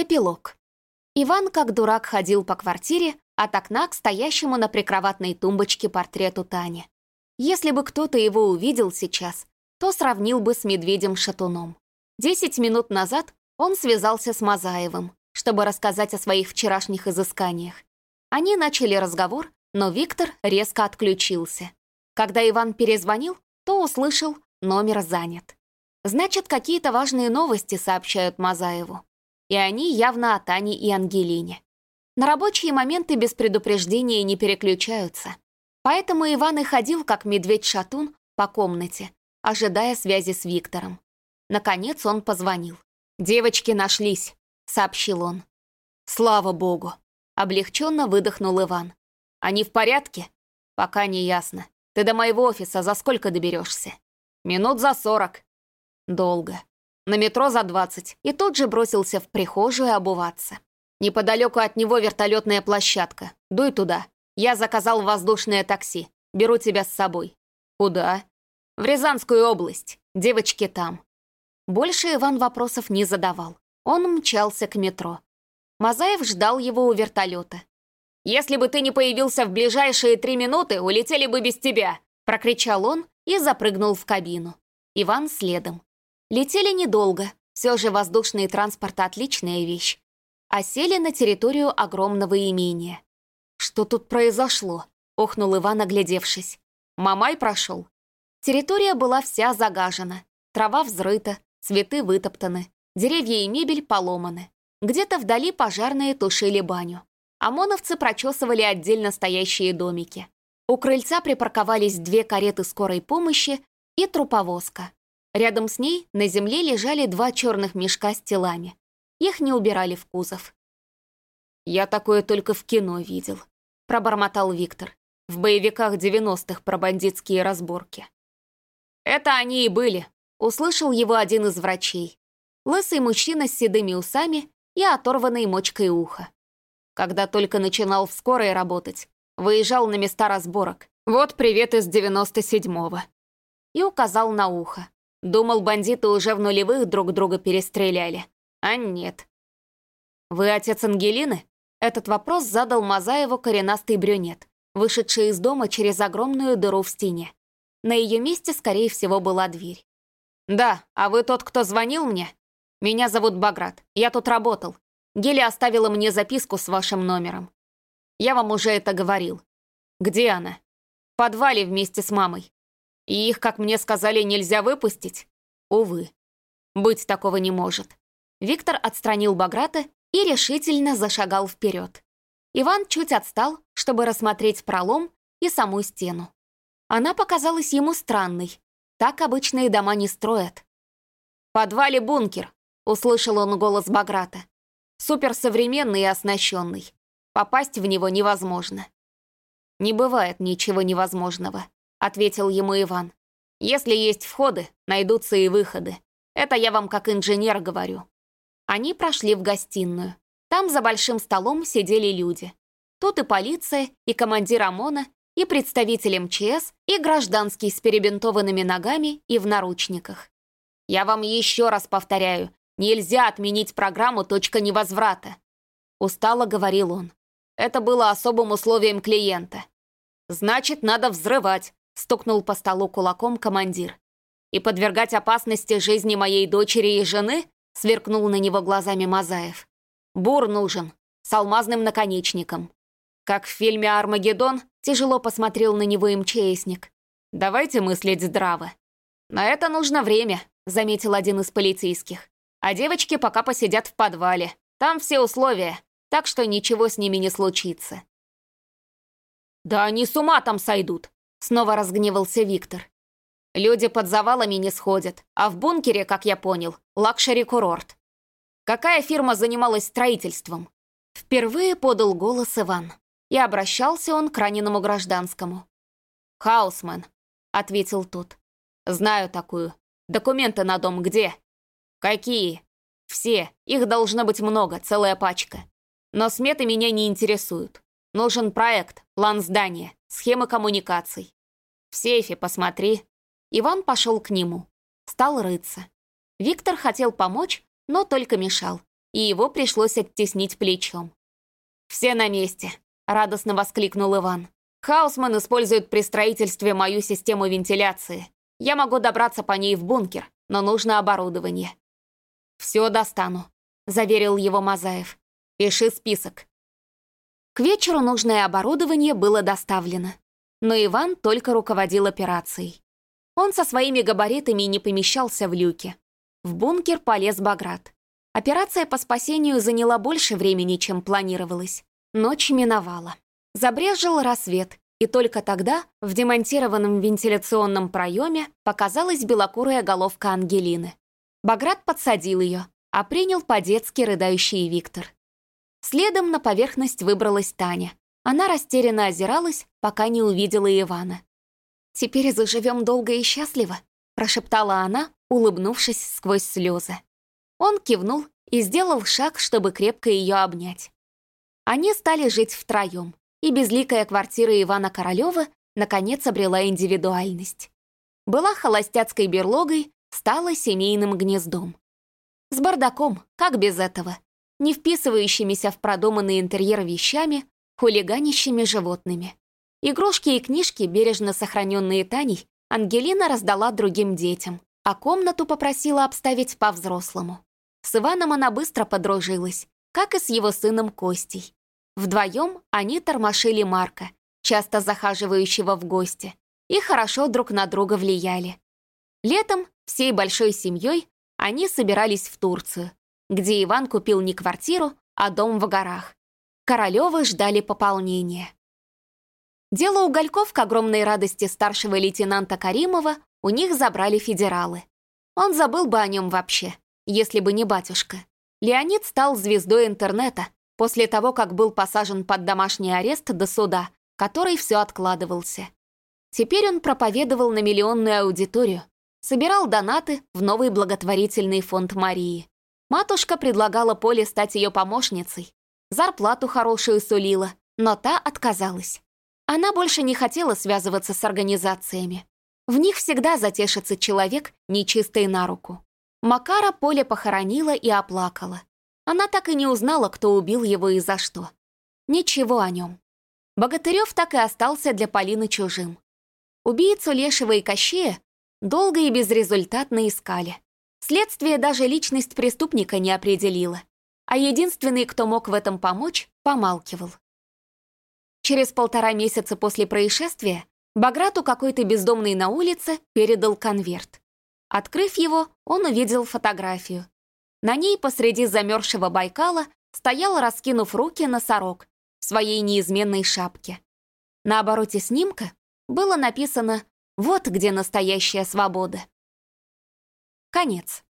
Эпилог. Иван как дурак ходил по квартире от окна к стоящему на прикроватной тумбочке портрету Тани. Если бы кто-то его увидел сейчас, то сравнил бы с медведем-шатуном. Десять минут назад он связался с Мазаевым, чтобы рассказать о своих вчерашних изысканиях. Они начали разговор, но Виктор резко отключился. Когда Иван перезвонил, то услышал «номер занят». Значит, какие-то важные новости сообщают Мазаеву и они явно о Тане и Ангелине. На рабочие моменты без предупреждения не переключаются. Поэтому Иван и ходил, как медведь-шатун, по комнате, ожидая связи с Виктором. Наконец он позвонил. «Девочки нашлись», — сообщил он. «Слава богу!» — облегченно выдохнул Иван. «Они в порядке?» «Пока не ясно. Ты до моего офиса за сколько доберешься?» «Минут за сорок». «Долго на метро за 20 и тут же бросился в прихожую обуваться. Неподалеку от него вертолетная площадка. Дуй туда. Я заказал воздушное такси. Беру тебя с собой. Куда? В Рязанскую область. Девочки там. Больше Иван вопросов не задавал. Он мчался к метро. Мазаев ждал его у вертолета. «Если бы ты не появился в ближайшие три минуты, улетели бы без тебя!» прокричал он и запрыгнул в кабину. Иван следом. Летели недолго, все же воздушный транспорт — отличная вещь. А сели на территорию огромного имения. «Что тут произошло?» — охнул Иван, оглядевшись. «Мамай прошел». Территория была вся загажена. Трава взрыта, цветы вытоптаны, деревья и мебель поломаны. Где-то вдали пожарные тушили баню. ОМОНовцы прочесывали отдельно стоящие домики. У крыльца припарковались две кареты скорой помощи и труповозка. Рядом с ней на земле лежали два черных мешка с телами. Их не убирали в кузов. «Я такое только в кино видел», — пробормотал Виктор. «В боевиках 90-х про бандитские разборки». «Это они и были», — услышал его один из врачей. Лысый мужчина с седыми усами и оторванной мочкой уха. Когда только начинал в скорой работать, выезжал на места разборок. «Вот привет из 97-го». И указал на ухо. Думал, бандиты уже в нулевых друг друга перестреляли. А нет. «Вы отец Ангелины?» Этот вопрос задал Мазаеву коренастый брюнет, вышедший из дома через огромную дыру в стене. На ее месте, скорее всего, была дверь. «Да, а вы тот, кто звонил мне? Меня зовут Баграт, я тут работал. Геля оставила мне записку с вашим номером. Я вам уже это говорил. Где она? В подвале вместе с мамой. И их, как мне сказали, нельзя выпустить? Увы. Быть такого не может. Виктор отстранил Баграта и решительно зашагал вперед. Иван чуть отстал, чтобы рассмотреть пролом и саму стену. Она показалась ему странной. Так обычные дома не строят. «В подвале бункер», — услышал он голос Баграта. «Суперсовременный и оснащенный. Попасть в него невозможно». «Не бывает ничего невозможного», — ответил ему Иван. «Если есть входы, найдутся и выходы. Это я вам как инженер говорю». Они прошли в гостиную. Там за большим столом сидели люди. Тут и полиция, и командир ОМОНа, и представитель МЧС, и гражданский с перебинтованными ногами и в наручниках. Я вам еще раз повторяю, нельзя отменить программу «Точка невозврата». Устало говорил он. Это было особым условием клиента. Значит, надо взрывать, стукнул по столу кулаком командир. «И подвергать опасности жизни моей дочери и жены?» сверкнул на него глазами Мазаев. «Бур нужен, с алмазным наконечником». Как в фильме «Армагеддон» тяжело посмотрел на него МЧСник. «Давайте мыслить здраво». «На это нужно время», — заметил один из полицейских. «А девочки пока посидят в подвале. Там все условия, так что ничего с ними не случится». «Да они с ума там сойдут», Снова разгневался Виктор. Люди под завалами не сходят, а в бункере, как я понял, luxury-курорт. Какая фирма занималась строительством? Впервые подал голос Иван. И обращался он к раненому гражданскому. «Хаусмен», — ответил тот. «Знаю такую. Документы на дом где?» «Какие?» «Все. Их должно быть много, целая пачка. Но сметы меня не интересуют. Нужен проект, план здания, схемы коммуникаций. В сейфе посмотри». Иван пошел к нему. Стал рыться. Виктор хотел помочь, но только мешал. и его пришлось оттеснить плечом. «Все на месте», — радостно воскликнул Иван. «Хаусман использует при строительстве мою систему вентиляции. Я могу добраться по ней в бункер, но нужно оборудование». «Все достану», — заверил его Мазаев. «Пиши список». К вечеру нужное оборудование было доставлено, но Иван только руководил операцией. Он со своими габаритами не помещался в люке. В бункер полез Баграт. Операция по спасению заняла больше времени, чем планировалось. Ночь миновала. Забрежил рассвет, и только тогда в демонтированном вентиляционном проеме показалась белокурая головка Ангелины. Баграт подсадил ее, а принял по-детски рыдающий Виктор. Следом на поверхность выбралась Таня. Она растерянно озиралась, пока не увидела Ивана. «Теперь заживем долго и счастливо», — прошептала она, улыбнувшись сквозь слезы. Он кивнул и сделал шаг, чтобы крепко ее обнять. Они стали жить втроем, и безликая квартира Ивана Королева наконец обрела индивидуальность. Была холостяцкой берлогой, стала семейным гнездом. С бардаком, как без этого, не вписывающимися в продуманный интерьер вещами, хулиганищими животными. Игрушки и книжки, бережно сохраненные Таней, Ангелина раздала другим детям, а комнату попросила обставить по-взрослому. С Иваном она быстро подружилась, как и с его сыном Костей. Вдвоем они тормошили Марка, часто захаживающего в гости, и хорошо друг на друга влияли. Летом всей большой семьей они собирались в Турцию, где Иван купил не квартиру, а дом в горах. Королевы ждали пополнения. Дело угольков к огромной радости старшего лейтенанта Каримова у них забрали федералы. Он забыл бы о нем вообще, если бы не батюшка. Леонид стал звездой интернета после того, как был посажен под домашний арест до суда, который все откладывался. Теперь он проповедовал на миллионную аудиторию, собирал донаты в новый благотворительный фонд Марии. Матушка предлагала Поле стать ее помощницей, зарплату хорошую сулила, но та отказалась. Она больше не хотела связываться с организациями. В них всегда затешится человек, нечистый на руку. Макара Поле похоронила и оплакала. Она так и не узнала, кто убил его и за что. Ничего о нем. Богатырев так и остался для Полины чужим. Убийцу Лешего и Кощея долго и безрезультатно искали. Следствие даже личность преступника не определило, а единственный, кто мог в этом помочь, помалкивал. Через полтора месяца после происшествия Баграту какой-то бездомный на улице передал конверт. Открыв его, он увидел фотографию. На ней посреди замерзшего Байкала стоял, раскинув руки, носорог в своей неизменной шапке. На обороте снимка было написано «Вот где настоящая свобода». Конец.